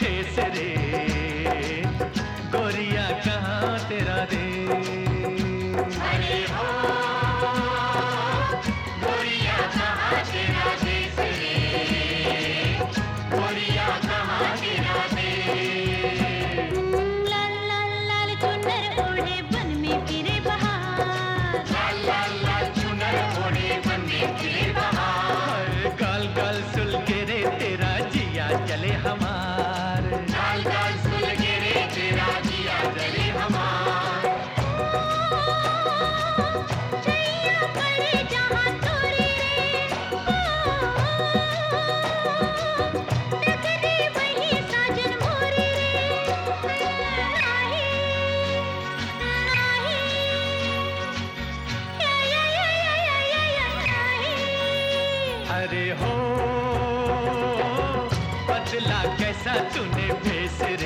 ठेसरे हरे हो पतला कैसा तूने भेस रे?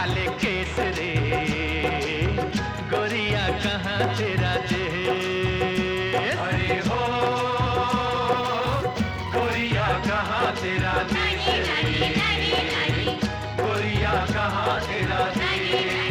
काले केस रे गोरिया कहाँ तेरा देह? अरे हो गोरिया कहाँ तेरा देश गोरिया कहाँ तेरा देश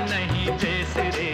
नहीं जैसे रे